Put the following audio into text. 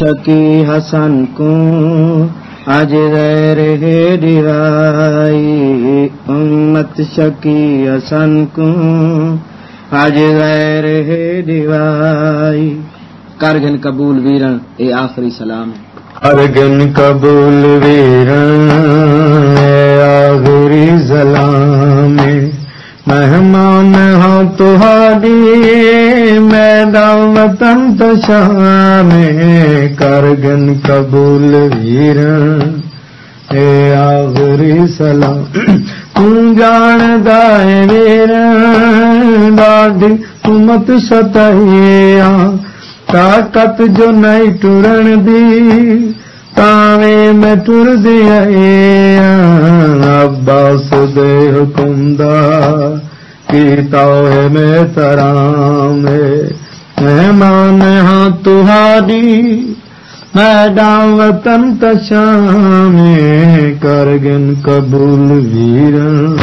تکی حسن کو اج غیر دیوائی امت شکی حسن کو اج غیر دیوائی کرگن قبول ویرن اے آخری سلام ہے۔ ارگن قبول ویرن اے آخری سلام مہمان ہاں تہاڈی میدان وطن تشام کرگن قبول ویر اے آخری سلام تم جان دائے ویر ڈاڈی تمت ستائی طاقت جو نہیں ٹرن دی تاویں میں ٹر دیا عباس دے حکم دا کیتا ہے میں ترام مہمان ہاں تہاری میں وطن تشام کرگن قبول ویرن